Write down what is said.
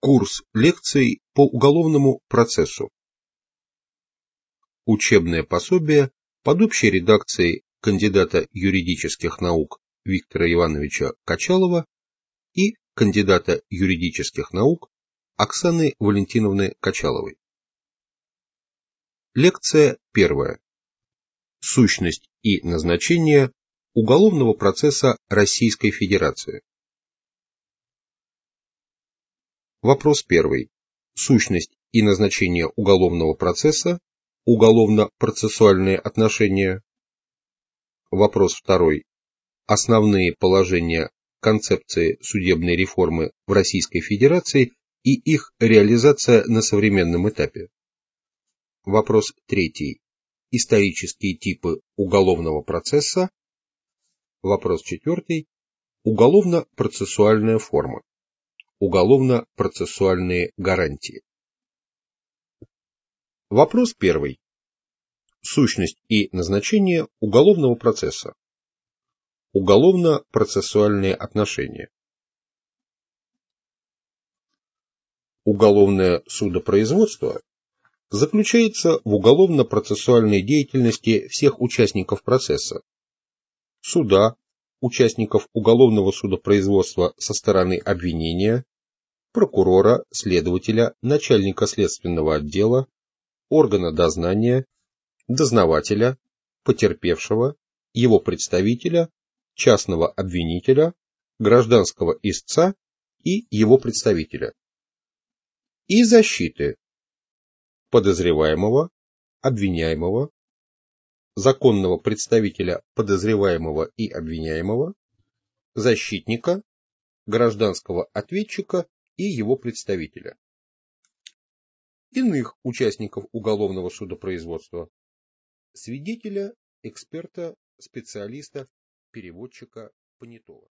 Курс лекций по уголовному процессу. Учебное пособие под общей редакцией кандидата юридических наук Виктора Ивановича Качалова и кандидата юридических наук Оксаны Валентиновны Качаловой. Лекция первая. Сущность и назначение уголовного процесса Российской Федерации. Вопрос первый. Сущность и назначение уголовного процесса, уголовно-процессуальные отношения. Вопрос второй. Основные положения концепции судебной реформы в Российской Федерации и их реализация на современном этапе. Вопрос третий. Исторические типы уголовного процесса. Вопрос четвертый. Уголовно-процессуальная форма уголовно-процессуальные гарантии. Вопрос первый. Сущность и назначение уголовного процесса. Уголовно-процессуальные отношения. Уголовное судопроизводство заключается в уголовно-процессуальной деятельности всех участников процесса, суда, участников уголовного судопроизводства со стороны обвинения, прокурора, следователя, начальника следственного отдела, органа дознания, дознавателя, потерпевшего, его представителя, частного обвинителя, гражданского истца и его представителя. И защиты подозреваемого, обвиняемого, законного представителя подозреваемого и обвиняемого, защитника, гражданского ответчика и его представителя. Иных участников уголовного судопроизводства. Свидетеля, эксперта, специалиста, переводчика, понятого.